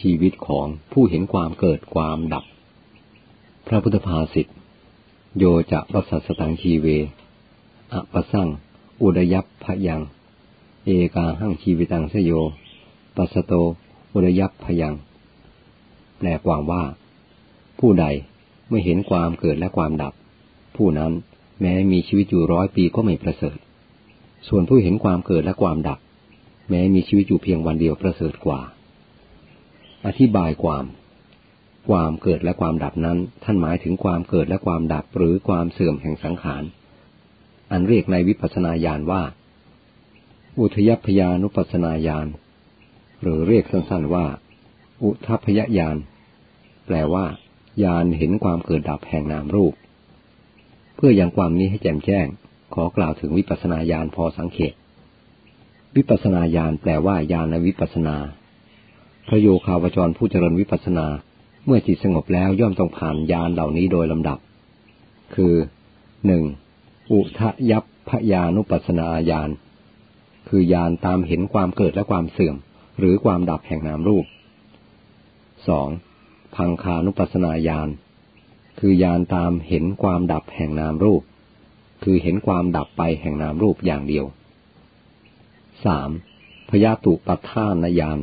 ชีวิตของผู้เห็นความเกิดความดับ พระพุทธภาษิตโยจะปัสสัสตังชีเวอปสังอุดยับพยัง เอกาหังชีวิตังสโย ปัสโตอุดยับพยัง แปลความว่า ผู้ใดไม่เห็นความเกิดและความดับ ผู้นั้นแม้มีชีวิตอยู่ร้อยปีก็ไม่ประเสริฐ ส่วนผู้เห็นความเกิดและความดับ แม้มีชีวิตอยู่เพียงวันเดียวประเสริฐกว่า อธิบายความ ความเกิดและความดับนั้น ท่านหมายถึงความเกิดและความดับหรือความเสื่อมแห่งสังขาร อันเรียกในวิปัสสนาญาณว่า อุทยพยานุปัสสนาญาณ หรือเรียกสั้นๆว่า อุทพยญาณ แปลว่าญาณเห็นความเกิดดับแห่งนามรูป เพื่อยังความนี้ให้แจ่มแจ้ง ขอกล่าวถึงวิปัสสนาญาณพอสังเขตวิปัสสนาญาณแปลว่าญาณวิปัสนา พระโยคาวจรผู้เจริญวิปัสนา เมื่อจิตสงบแล้วย่อมต้องผ่านญาณเหล่านี้โดยลำดับ คือหนึ่งอุทะยับพยานุปัสนาญาณคือญาณตามเห็นความเกิดและความเสื่อม หรือความดับแห่งนามรูปสองพังคานุปัสนาญาณคือญาณตามเห็นความดับแห่งนามรูป คือเห็นความดับไปแห่งนามรูปอย่างเดียวสามพยาตุปัฏฐานญาณ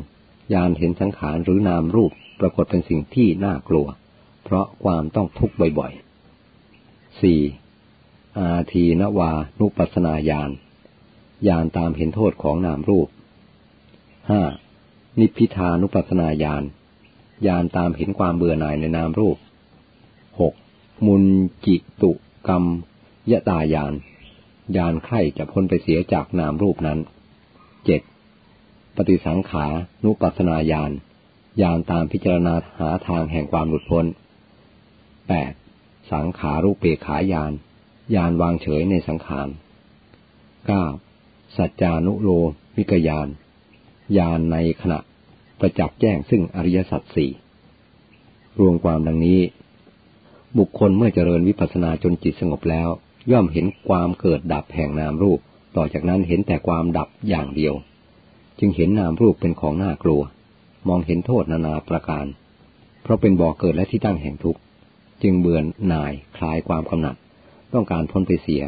ญาณเห็นสังขารหรือนามรูปปรากฏเป็นสิ่งที่น่ากลัว เพราะความต้องทุกข์บ่อยๆสี่อาทีนวานุปัสนาญาณญาณตามเห็นโทษของนามรูปห้านิพพิทานุปัสนาญาณญาณตามเห็นความเบื่อหน่ายในนามรูปหกมุนจิตุกรรมยะตายานยานไข่จะพ้นไปเสียจากนามรูปนั้นเจ็ด ปฏิสังขานุปัสนาญาณญาณตามพิจารณาหาทางแห่งความหลุดพ้นแปดสังขารุเปขายานญาณวางเฉยในสังขารเก้าสัจจานุโลมิกยานญาณในขณะประจักษ์แจ้งซึ่งอริยสัจสี่รวมความดังนี้ บุคคลเมื่อเจริญวิปัสสนาจนจิตสงบแล้ว ย่อมเห็นความเกิดดับแห่งนามรูป ต่อจากนั้นเห็นแต่ความดับอย่างเดียว จึงเห็นนามรูปเป็นของน่ากลัว มองเห็นโทษนานาประการ เพราะเป็นบ่อเกิดและที่ตั้งแห่งทุกข์ จึงเบื่อหน่ายคลายความกำหนัด ต้องการพ้นไปเสีย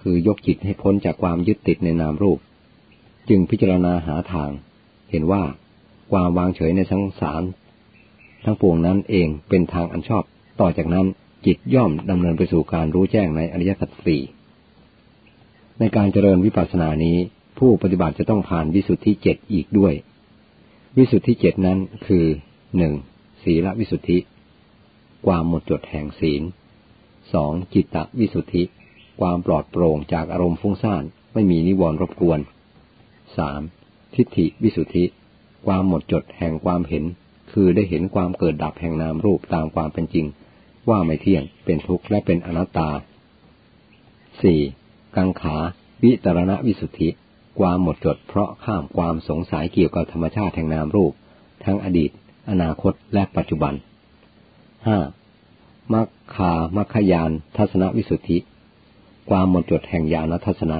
คือยกจิตให้พ้นจากความยึดติดในนามรูป จึงพิจารณาหาทาง เห็นว่าความวางเฉยในสังสาร ทั้งปวงนั้นเองเป็นทางอันชอบ ต่อจากนั้นจิตย่อมดำเนินไปสู่การรู้แจ้งในอริยสัจสี่ในการเจริญวิปัสสนานี้ ผู้ปฏิบัติจะต้องผ่านวิสุทธิเจ็ดอีกด้วย วิสุทธิเจ็ดนั้นคือหนึ่งศีลวิสุทธิ ความหมดจดแห่งศีลสองจิตตวิสุทธิ ความปลอดโปร่งจากอารมณ์ฟุ้งซ่านไม่มีนิวรณ์รบกวนสามทิฏฐิวิสุทธิ ความหมดจดแห่งความเห็น คือได้เห็นความเกิดดับแห่งนามรูปตามความเป็นจริง ว่าไม่เที่ยงเป็นทุกข์และเป็นอนัตตาสี่กังขา วิตรณวิสุทธิ ความหมดจดเพราะข้ามความสงสัยเกี่ยวกับธรรมชาติแห่งนามรูป ทั้งอดีต อนาคตและปัจจุบันห้ามัคคามัคคยานทัศนวิสุทธิ ความหมดจดแห่งญาณทัศนะ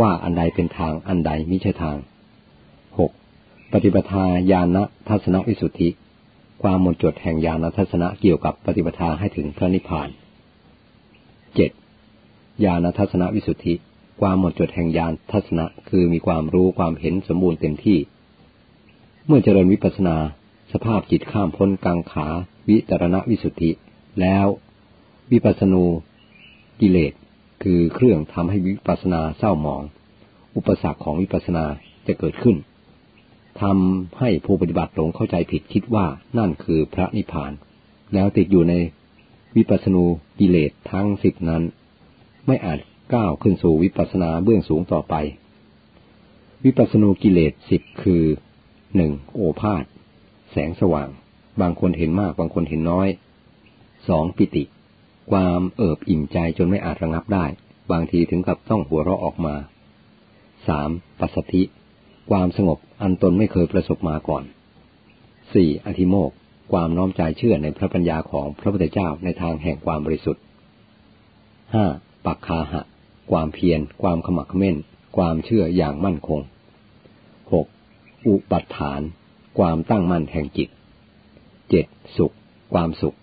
ว่าอันใดเป็นทางอันใดมิใช่ทางหกปฏิปทาญาณทัศนวิสุทธิ ความหมดจดแห่งญาณทัศนะเกี่ยวกับปฏิปทาให้ถึงพระนิพพานเจ็ดญาณทัศนวิสุทธิ ความหมดจดแห่งญาณทัศนะ คือมีความรู้ความเห็นสมบูรณ์เต็มที่ เมื่อเจริญวิปัสนา สภาพจิตข้ามพ้นกังขา วิตรณวิสุทธิ แล้ว วิปัสนูกิเลส คือเครื่องทำให้วิปัสนาเศร้าหมอง อุปสรรคของวิปัสนาจะเกิดขึ้นทำให้ผู้ปฏิบัติหลงเข้าใจผิดคิดว่านั่นคือพระนิพพาน แล้วติดอยู่ในวิปัสสนูกิเลสทั้งสิบนั้น ไม่อาจ ก้าวขึ้นสู่วิปัสนาเบื้องสูงต่อไป วิปัสสนูกิเลสสิบคือหนึ่งโอภาษแสงสว่าง บางคนเห็นมากบางคนเห็นน้อยสองปิติ ความเอิบอิ่มใจจนไม่อาจระงับได้ บางทีถึงกับต้องหัวเราะออกมาสามปัสสธิ ความสงบอันตนไม่เคยประสบมาก่อนสี่อธิโมกความน้อมใจเชื่อในพระปัญญาของพระพุทธเจ้าในทางแห่งความบริสุทธิ์ห้าปักคาหะ ความเพียร ความขมักขม้นความเชื่ออย่างมั่นคงหกอุปัฏฐาน ความตั้งมั่นแห่งจิตเจ็ดสุข ความสุข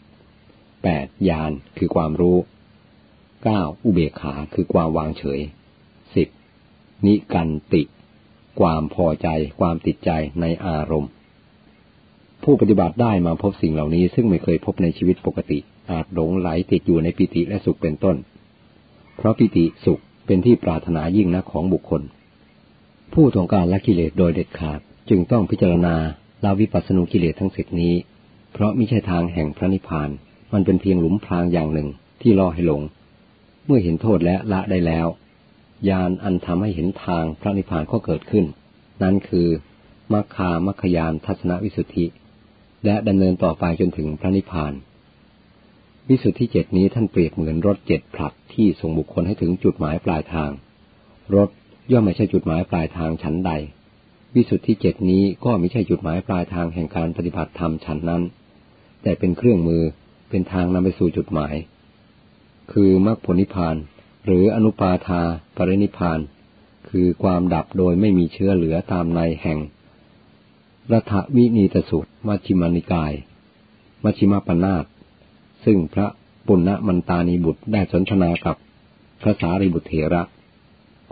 แปดญาณคือความรู้เก้าอุเบกขาคือความวางเฉยสิบนิกันติ ความพอใจ ความติดใจในอารมณ์ ผู้ปฏิบัติได้มาพบสิ่งเหล่านี้ซึ่งไม่เคยพบในชีวิตปกติอาจหลงไหลติดอยู่ในปิติและสุขเป็นต้น ราะปิติสุขเป็นที่ปรารถนายิ่งนักของบุคคล ผู้ต้องการละกิเลสโดยเด็ดขาดจึงต้องพิจารณาลาวิปัสสนุกิเลสทั้งสิบนี้ เพราะไม่ใช่ทางแห่งพระนิพพาน มันเป็นเพียงหลุมพรางอย่างหนึ่งที่ล่อให้หลง เมื่อเห็นโทษและละได้แล้วญาณอันทำให้เห็นทางพระนิพพานก็เกิดขึ้น นั่นคือมัคคามัคคยานทัศนวิสุทธิ และดำเนินต่อไปจนถึงพระนิพพาน วิสุทธิเจ็ดนี้ท่านเปรียบเหมือนรถเจ็ดผลัดที่ส่งบุคคลให้ถึงจุดหมายปลายทาง รถย่อมไม่ใช่จุดหมายปลายทางฉันใด วิสุทธิเจ็ดนี้ก็ไม่ใช่จุดหมายปลายทางแห่งการปฏิบัติธรรมฉันนั้น แต่เป็นเครื่องมือเป็นทางนำไปสู่จุดหมาย คือมรรคผลนิพพาน หรืออนุปาทาปรินิพาน คือความดับโดยไม่มีเชื้อเหลือตามในแห่งรัฐวินีตสุตมัชิมานิกาย มัชิมาปนาต ซึ่งพระปุณณมันตานีบุตรได้สนทนากับพระสารีบุตรเถระ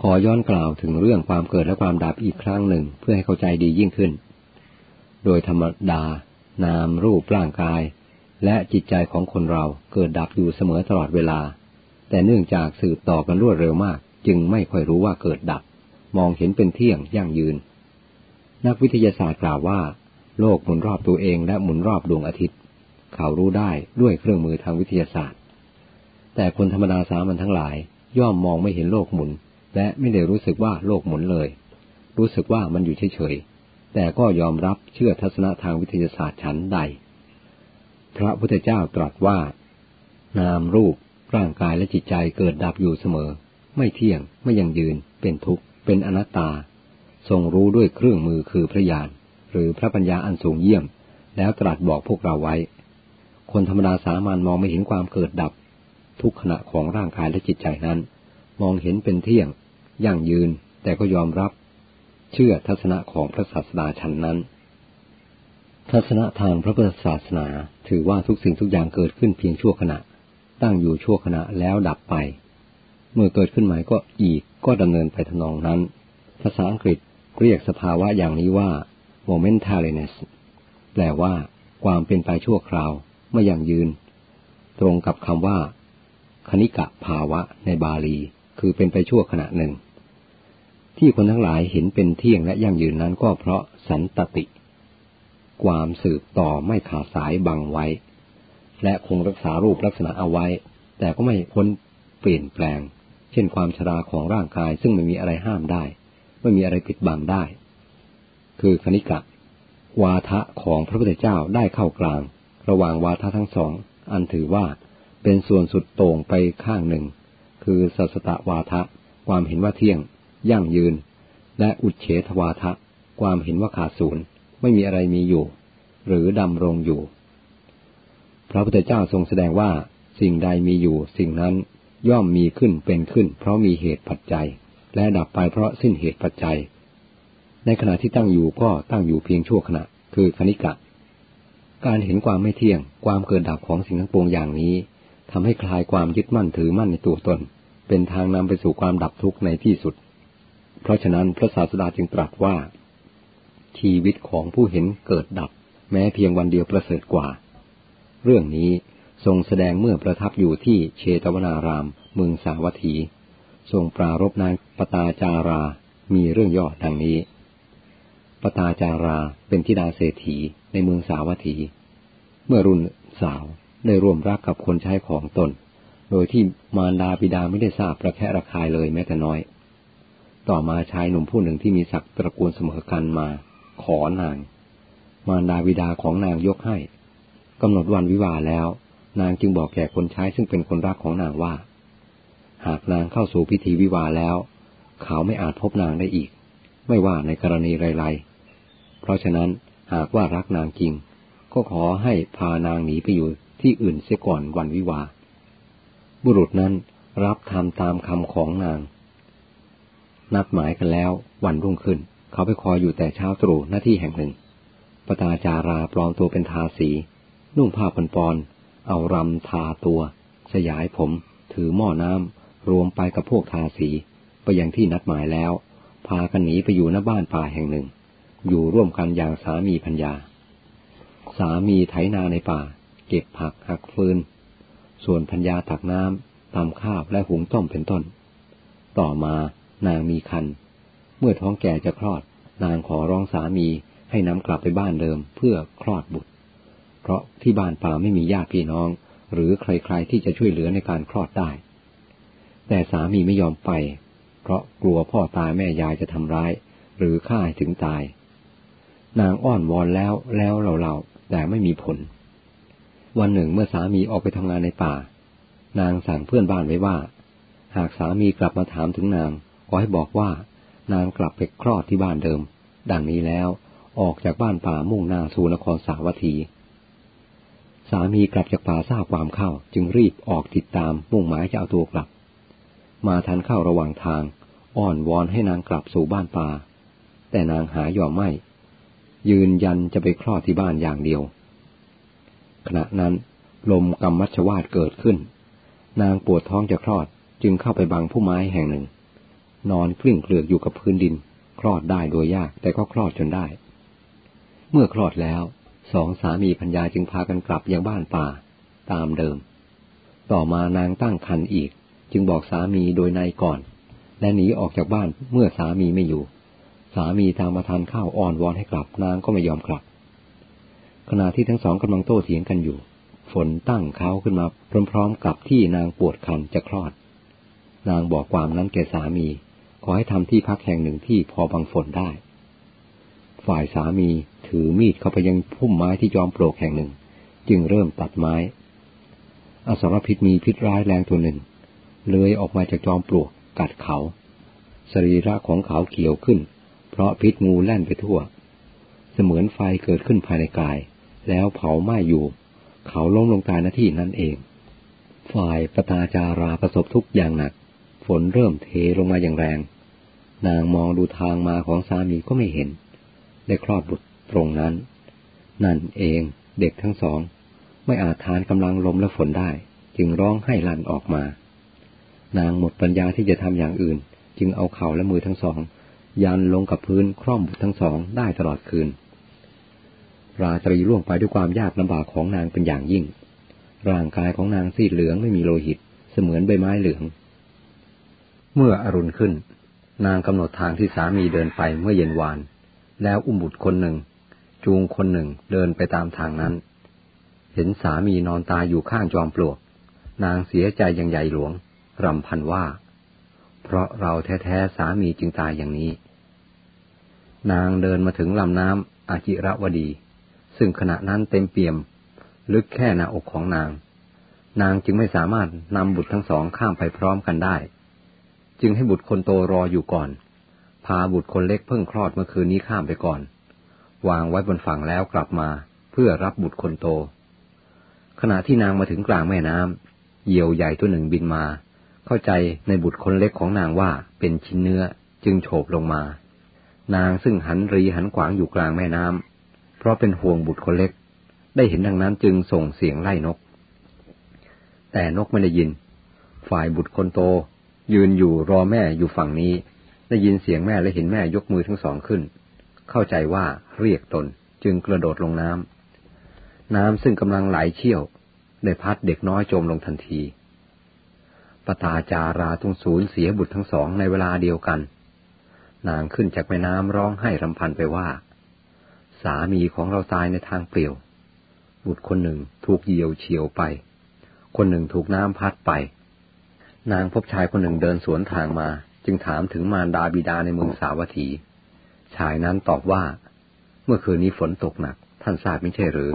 ขอย้อนกล่าวถึงเรื่องความเกิดและความดับอีกครั้งหนึ่งเพื่อให้เข้าใจดียิ่งขึ้น โดยธรรมดา นามรูปร่างกาย และจิตใจของคนเราเกิดดับอยู่เสมอตลอดเวลา แต่เนื่องจากสืบต่อกันรวดเร็วมาก จึงไม่ค่อยรู้ว่าเกิดดับ มองเห็นเป็นเที่ยงยั่งยืน นักวิทยาศาสตร์กล่าวว่า โลกหมุนรอบตัวเองและหมุนรอบดวงอาทิตย์ เขารู้ได้ด้วยเครื่องมือทางวิทยาศาสตร์ แต่คนธรรมดาสามัญทั้งหลาย ย่อมมองไม่เห็นโลกหมุน และไม่ได้รู้สึกว่าโลกหมุนเลย รู้สึกว่ามันอยู่เฉยๆแต่ก็ยอมรับเชื่อทัศนะทางวิทยาศาสตร์ชั้นใด พระพุทธเจ้าตรัสว่า นามรูปร่างกายและจิตใจเกิดดับอยู่เสมอ ไม่เที่ยงไม่ยังยืน เป็นทุกข์ เป็นอนัตตา ทรงรู้ด้วยเครื่องมือคือพระญาณหรือพระปัญญาอันสูงเยี่ยม แล้วตรัสบอกพวกเราไว้ คนธรรมดาสามัญมองไม่เห็นความเกิดดับ ทุกขณะของร่างกายและจิตใจนั้น มองเห็นเป็นเที่ยง ยั่งยืน แต่ก็ยอมรับ เชื่อทัศนะของพระศาสดาชั้นนั้น ทัศนะทางพระพุทธศาสนา ถือว่าทุกสิ่งทุกอย่างเกิดขึ้นเพียงชั่วขณะ ตั้งอยู่ชั่วขณะแล้วดับไป เมื่อเกิดขึ้นใหม่ก็อีกก็ดำเนินไปทนองนั้น ภาษาอังกฤษเรียกสภาวะอย่างนี้ว่า momentariness แปลว่า ความเป็นไปชั่วคราว ไม่ยั่งยืน ตรงกับคำว่า คณิกะภาวะในบาลี คือเป็นไปชั่วขณะหนึ่ง ที่คนทั้งหลายเห็นเป็นเที่ยงและยั่งยืนนั้นก็เพราะสันตติ ความสืบต่อไม่ขาดสายบังไว้ และคงรักษารูปลักษณะเอาไว้ แต่ก็ไม่พ้นเปลี่ยนแปลง เช่นความชราของร่างกายซึ่งไม่มีอะไรห้ามได้ ไม่มีอะไรปิดบังได้ คือคณิกะวาทะของพระพุทธเจ้าได้เข้ากลาง ระหว่างวาทะทั้งสอง อันถือว่าเป็นส่วนสุดโต่งไปข้างหนึ่ง คือสัสตะวาทะ ความเห็นว่าเที่ยง ยั่งยืน และอุเฉทวาทะ ความเห็นว่าขาดศูนย์ไม่มีอะไรมีอยู่ หรือดำรงอยู่ พระพุทธเจ้าทรงแสดงว่าสิ่งใดมีอยู่ สิ่งนั้นย่อมมีขึ้นเป็นขึ้น เพราะมีเหตุปัจจัย และดับไปเพราะสิ้นเหตุปัจจัย ในขณะที่ตั้งอยู่ก็ตั้งอยู่เพียงชั่วขณะ คือคณิกะ การเห็นความไม่เที่ยง ความเกิดดับของสิ่งทั้งปวงอย่างนี้ทำให้คลายความยึดมั่นถือมั่นในตัวตน เป็นทางนำไปสู่ความดับทุกข์ในที่สุด เพราะฉะนั้นพระศาสดาจึงตรัสว่า ชีวิตของผู้เห็นเกิดดับ แม้เพียงวันเดียวประเสริฐกว่า เรื่องนี้ทรงแสดงเมื่อประทับอยู่ที่เชตวนาราม เมืองสาวัตถี ทรงปรารบนางปตาจารา มีเรื่องย่อดังนี้ ปตาจาราเป็นธิดาเศรษฐี ในเมืองสาวัตถี เมื่อรุ่นสาวได้ร่วมรักกับคนใช้ของตน โดยที่มารดาบิดาไม่ได้ทราบประแคะระคายเลยแม้แต่น้อย ต่อมาชายหนุ่มผู้หนึ่งที่มีศักดิ์ตระกูลเสมอกันมา ขอนาง มารดาบิดาของนางยกให้กำหนดวันวิวาแล้ว นางจึงบอกแก่คนใช้ซึ่งเป็นคนรักของนางว่า หากนางเข้าสู่พิธีวิวาแล้ว เขาไม่อาจพบนางได้อีก ไม่ว่าในกรณีไรๆเพราะฉะนั้น หากว่ารักนางจริง ก็ขอให้พานางหนีไปอยู่ที่อื่นเสียก่อนวันวิวา บุรุษนั้นรับทำตามคำของนาง นัดหมายกันแล้ววันรุ่งขึ้น เขาไปคอยอยู่แต่เช้าตรู่หน้าที่แห่งหนึ่งปตาจาราปลอมตัวเป็นทาสี นุ่งผ้าพันปอนเอารำทาตัว สยายผม ถือหม้อน้ำรวมไปกับพวกทาสี ไปยังที่นัดหมายแล้ว พากันหนีไปอยู่หน้าบ้านป่าแห่งหนึ่ง อยู่ร่วมกันอย่างสามีพัญญา สามีไถนาในป่า เก็บผักหักฟืน ส่วนพัญญาตักน้ำตำข้าวและหุงต้มเป็นต้น ต่อมานางมีคัน เมื่อท้องแก่จะคลอด นางขอร้องสามีให้นำกลับไปบ้านเดิมเพื่อคลอดบุตร เพราะที่บ้านป่าไม่มีญาติพี่น้อง หรือใครๆที่จะช่วยเหลือในการคลอดได้ แต่สามีไม่ยอมไป เพราะกลัวพ่อตายแม่ยายจะทำร้าย หรือฆ่าถึงตาย นางอ้อนวอนแล้วแล้วเล่าๆแต่ไม่มีผล วันหนึ่งเมื่อสามีออกไปทำงานในป่า นางสั่งเพื่อนบ้านไว้ว่า หากสามีกลับมาถามถึงนางขอให้บอกว่า นางกลับไปคลอดที่บ้านเดิม ดังนี้แล้วออกจากบ้านป่ามุ่งหน้าสู่นครสาวัตถีสามีกลับจากป่าทราบความเข้าจึงรีบออกติดตามมุ่งหมายจะเอาตัวกลับ มาทันเข้าระหว่างทาง อ้อนวอนให้นางกลับสู่บ้านป่า แต่นางหายอมไม่ ยืนยันจะไปคลอดที่บ้านอย่างเดียว ขณะนั้นลมกรรมมัชวาดเกิดขึ้น นางปวดท้องจะคลอดจึงเข้าไปบังผู้ไม้แห่งหนึ่ง นอนกลิ้งเกลือกอยู่กับพื้นดิน คลอดได้โดยยากแต่ก็คลอดจนได้ เมื่อคลอดแล้วสองสามีพัญญาจึงพากันกลับยังบ้านป่า ตามเดิม ต่อมานางตั้งครรภ์อีก จึงบอกสามีโดยในก่อน และหนีออกจากบ้านเมื่อสามีไม่อยู่ สามีตามมาทานข้าวอ่อนวอนให้กลับนางก็ไม่ยอมกลับ ขณะที่ทั้งสองกำลังโต้เถียงกันอยู่ ฝนตั้งเขาขึ้นมาพร้อมๆกับที่นางปวดคันจะคลอด นางบอกความนั้นแก่สามี ขอให้ทำที่พักแห่งหนึ่งที่พอบังฝนได้ ฝ่ายสามีถือมีดเข้าไปยังพุ่มไม้ที่จอมปลวกแห่งหนึ่ง จึงเริ่มตัดไม้ อสรพิษมีพิษร้ายแรงตัวหนึ่งเลื้อยออกมาจากจอมปลวกกัดเขา สรีระของเขาเขียวขึ้น เพราะพิษงูแล่นไปทั่ว เสมือนไฟเกิดขึ้นภายในกาย แล้วเผาไหม้อยู่ เขาล้มลงตายหน้าที่นั่นเอง ฝ่ายปตาจาราประสบทุกอย่างหนัก ฝนเริ่มเทลงมาอย่างแรง นางมองดูทางมาของสามีก็ไม่เห็น ได้คลอดบุตรตรงนั้น นั่นเองเด็กทั้งสอง ไม่อาจทานกำลังลมและฝนได้ จึงร้องให้ลั่นออกมา นางหมดปัญญาที่จะทำอย่างอื่น จึงเอาเข่าและมือทั้งสอง ยันลงกับพื้นคร่อมบุตรทั้งสองได้ตลอดคืน ราตรีล่วงไปด้วยความยากลำบากของนางเป็นอย่างยิ่ง ร่างกายของนางซีดเหลืองไม่มีโลหิต เสมือนใบไม้เหลือง เมื่ออรุณขึ้น นางกำหนดทางที่สามีเดินไปเมื่อเย็นวาน แล้วอุ้มบุตรคนหนึ่ง จูงคนหนึ่งเดินไปตามทางนั้น เห็นสามีนอนตายอยู่ข้างจอมปลวก นางเสียใจอย่างใหญ่หลวงรำพันว่า เพราะเราแท้ๆสามีจึงตายอย่างนี้ นางเดินมาถึงลำน้ำอาจิระวดี ซึ่งขณะนั้นเต็มเปี่ยม ลึกแค่หน้าอกของนาง นางจึงไม่สามารถนำบุตรทั้งสองข้ามไปพร้อมกันได้ จึงให้บุตรคนโตรออยู่ก่อน พาบุตรคนเล็กเพิ่งคลอดเมื่อคืนนี้ข้ามไปก่อน วางไว้บนฝั่งแล้วกลับมาเพื่อรับบุตรคนโต ขณะที่นางมาถึงกลางแม่น้ำเหยี่ยวใหญ่ตัวหนึ่งบินมา เข้าใจในบุตรคนเล็กของนางว่าเป็นชิ้นเนื้อจึงโฉบลงมา นางซึ่งหันรีหันขวางอยู่กลางแม่น้ำเพราะเป็นห่วงบุตรคนเล็ก ได้เห็นดังนั้นจึงส่งเสียงไล่นก แต่นกไม่ได้ยิน ฝ่ายบุตรคนโต ยืนอยู่รอแม่อยู่ฝั่งนี้ ได้ยินเสียงแม่และเห็นแม่ยกมือทั้งสองขึ้น เข้าใจว่าเรียกตนจึงกระโดดลงน้ำน้ำซึ่งกำลังไหลเชี่ยว ได้พัดเด็กน้อยจมลงทันทีปตาจาราตุงสูญเสียบุตรทั้งสองในเวลาเดียวกัน นางขึ้นจากแม่น้ำร้องไห้รำพันไปว่า สามีของเราตายในทางเปลี่ยว บุตรคนหนึ่งถูกเหยียวเฉียวไป คนหนึ่งถูกน้ำพัดไป นางพบชายคนหนึ่งเดินสวนทางมา จึงถามถึงมารดาบิดาในเมืองสาวัตถี ชายนั้นตอบว่า เมื่อคืนนี้ฝนตกหนัก ท่านทราบไม่ใช่หรือ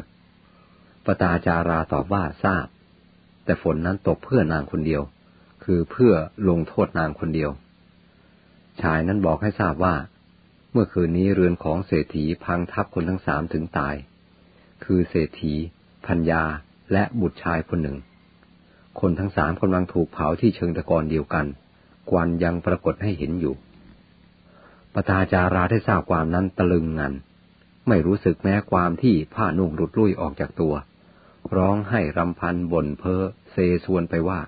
ปตาจาราตอบว่าทราบ แต่ฝนนั้นตกเพื่อนางคนเดียว คือเพื่อลงโทษนางคนเดียว ชายนั้นบอกให้ทราบว่า เมื่อคืนนี้เรือนของเศรษฐีพังทับคนทั้งสามถึงตาย คือเศรษฐีพัญญาและบุตรชายคนหนึ่ง คนทั้งสามกำลังถูกเผาที่เชิงตะกอนเดียวกันควันยังปรากฏให้เห็นอยู่ปตาจาราได้ทราบความนั้นตะลึงงัน ไม่รู้สึกแม้ความที่ผ้านุ่งหลุดลุ่ยออกจากตัว ร้องให้รำพันบ่นเพ้อเซสวนไปว่า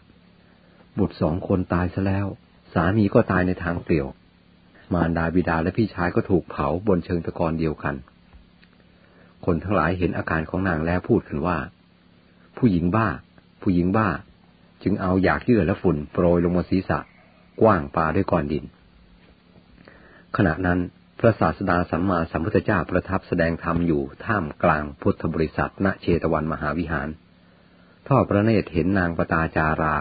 บุตรสองคนตายซะแล้ว สามีก็ตายในทางเปลี่ยว มารดาบิดาและพี่ชายก็ถูกเผาบนเชิงตะกอนเดียวกัน คนทั้งหลายเห็นอาการของนางแล้วพูดกันว่า ผู้หญิงบ้า ผู้หญิงบ้า จึงเอาอยากเยื่อและฝุ่นโปรยลงบนศีรษะ กว้างปาด้วยก้อนดิน ขณะนั้นพระศาสดาสัมมาสัมพุทธเจ้าประทับแสดงธรรมอยู่ท่ามกลางพุทธบริษัทณเชตวันมหาวิหารทอดพระเนตรเห็นนางปตาจารา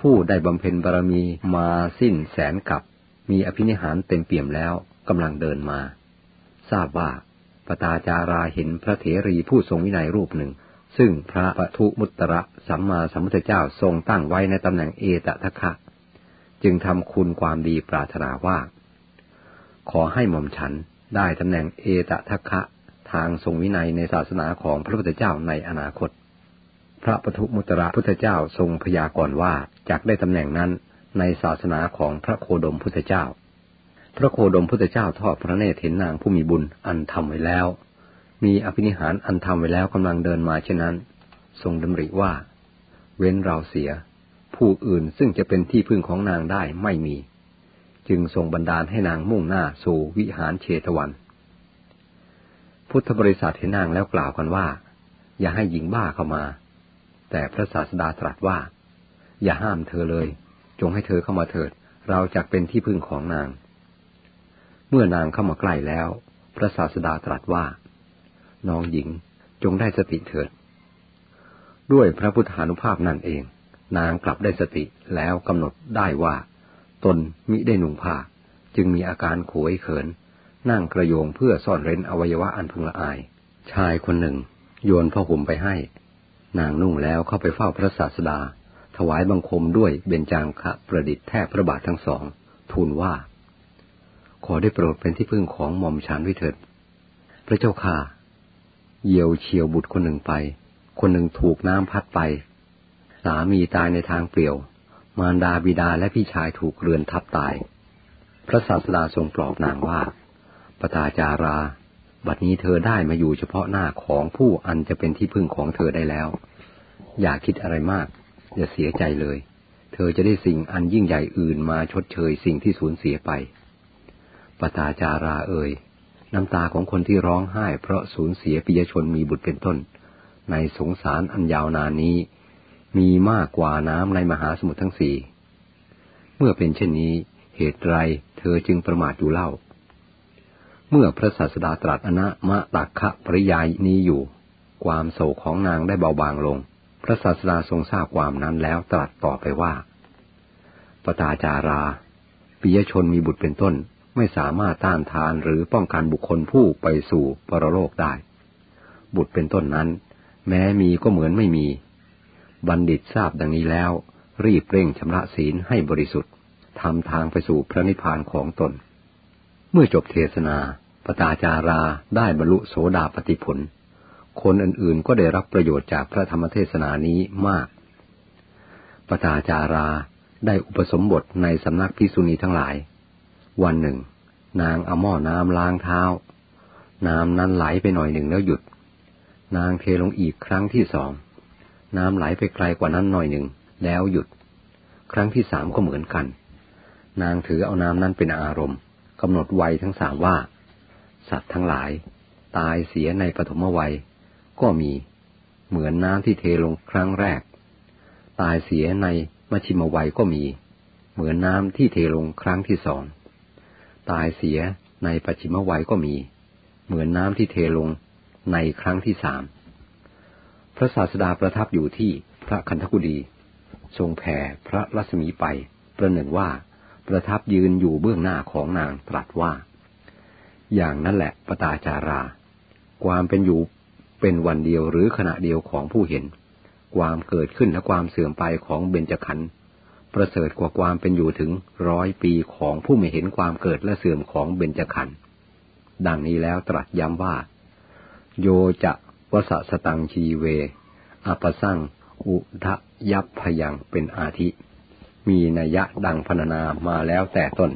ผู้ได้บำเพ็ญบารมีมาสิ้นแสนกับ มีอภินิหารเต็มเปี่ยมแล้วกำลังเดินมา ทราบว่าปตาจาราเห็นพระเถรีผู้ทรงวินัยรูปหนึ่ง ซึ่งพระปทุมุตระสัมมาสัมพุทธเจ้าทรงตั้งไว้ในตำแหน่งเอตทะคะ จึงทำคุณความดีปรารถนาว่า ขอให้หม่อมฉันได้ตำแหน่งเอตทัคคะทางทรงวินัยในศาสนาของพระพุทธเจ้าในอนาคต พระปทุมุตระพุทธเจ้าทรงพยากรณ์ว่าจากได้ตำแหน่งนั้น ในศาสนาของพระโคดมพุทธเจ้า พระโคดมพุทธเจ้าทอดพระเนตรเห็นนางผู้มีบุญอันทำไว้แล้ว มีอภินิหารอันทำไว้แล้วกำลังเดินมาเช่นนั้น ทรงดำริว่า เว้นเราเสีย ผู้อื่นซึ่งจะเป็นที่พึ่งของนางได้ไม่มี จึงทรงบันดาลให้นางมุ่งหน้าสู่วิหารเชตวัน พุทธบริษัทเห็นนางแล้วกล่าวกันว่า อย่าให้หญิงบ้าเข้ามา แต่พระศาสดาตรัสว่า อย่าห้ามเธอเลย จงให้เธอเข้ามาเถิด เราจะเป็นที่พึ่งของนาง เมื่อนางเข้ามาใกล้แล้ว พระศาสดาตรัสว่า น้องหญิงจงได้สติเถิด ด้วยพระพุทธานุภาพนั่นเอง นางกลับได้สติแล้วกำหนดได้ว่า ตนมิได้นุ่งผ้า จึงมีอาการขวยเขิน นั่งกระโยงเพื่อซ่อนเร้นอวัยวะอันพึงละอาย ชายคนหนึ่ง โยนผ้าห่มไปให้ นางนุ่งแล้วเข้าไปเฝ้าพระศาสดา ถวายบังคมด้วยเบญจางคะประดิษฐ์แทบพระบาททั้งสอง ทูลว่า ขอได้โปรดเป็นที่พึ่งของหม่อมฉันด้วิเถิด พระเจ้าค่ะ เยียวเชียวบุตรคนหนึ่งไป คนหนึ่งถูกน้ำพัดไป สามีตายในทางเปลี่ยว มารดาบิดาและพี่ชายถูกเรือนทับตาย พระศาสดาทรงปลอบนางว่า ปตาจารา บัดนี้เธอได้มาอยู่เฉพาะหน้าของผู้อันจะเป็นที่พึ่งของเธอได้แล้ว อย่าคิดอะไรมาก อย่าเสียใจเลย เธอจะได้สิ่งอันยิ่งใหญ่อื่นมาชดเชยสิ่งที่สูญเสียไป ปตาจาราเอ่ยน้ำตาของคนที่ร้องไห้เพราะสูญเสียปิยชนมีบุตรเป็นต้น ในสงสารอันยาวนานนี้ มีมากกว่าน้ำในมหาสมุทรทั้งสี่ เมื่อเป็นเช่นนี้ เหตุไรเธอจึงประมาทอยู่เล่า เมื่อพระศาสดาตรัสอนะมะตักคะปริยายนี้อยู่ ความโศกของนางได้เบาบางลง พระศาสดาทรงทราบความนั้นแล้วตรัสต่อไปว่า ปตาจาราปิยชนมีบุตรเป็นต้นไม่สามารถต้านทานหรือป้องกันบุคคลผู้ไปสู่ปรโลกได้ บุตรเป็นต้นนั้น แม้มีก็เหมือนไม่มี บัณฑิตทราบดังนี้แล้ว รีบเร่งชำระศีลให้บริสุทธิ์ทำทางไปสู่พระนิพพานของตน เมื่อจบเทศนาปตาจาราได้บรรลุโสดาปติผล คนอื่นๆก็ได้รับประโยชน์จากพระธรรมเทศนานี้มากปตาจาราได้อุปสมบทในสำนักพิสุณีทั้งหลาย วันหนึ่ง นางเอาหม้อน้ำล้างเท้า น้ำนั้นไหลไปหน่อยหนึ่งแล้วหยุด นางเทลงอีกครั้งที่สอง น้ำไหลไปไกลกว่านั้นหน่อยหนึ่งแล้วหยุด ครั้งที่สามก็เหมือนกัน นางถือเอาน้ำนั้นเป็นอารมณ์กำหนดวัยทั้งสามว่า สัตว์ทั้งหลาย ตายเสียในปฐมวัย ก็มี เหมือนน้ำที่เทลงครั้งแรก ตายเสียในมชิมวัยก็มี เหมือนน้ำที่เทลงครั้งที่สอง ตายเสียในปัจฉิมวัยก็มี เหมือนน้ำที่เทลงในครั้งที่สาม พระศาสดาประทับอยู่ที่พระคันธกุฎีทรงแผ่พระรัศมีไป ประหนึ่งว่าประทับยืนอยู่เบื้องหน้าของนางตรัสว่า อย่างนั้นแหละปตาจารา ความเป็นอยู่ เป็นวันเดียวหรือขณะเดียวของผู้เห็น ความเกิดขึ้นและความเสื่อมไปของเบญจขันธ์ประเสริฐกว่าความเป็นอยู่ถึงร้อยปีของผู้ไม่เห็นความเกิดและเสื่อมของเบญจขันธ์ดังนี้แล้วตรัสย้ำว่า โยจะวสสตังชีเวอปสั่งอุทะยับพยังเป็นอาทิ มีนัยยะดังพรรณนามาแล้วแต่ต้น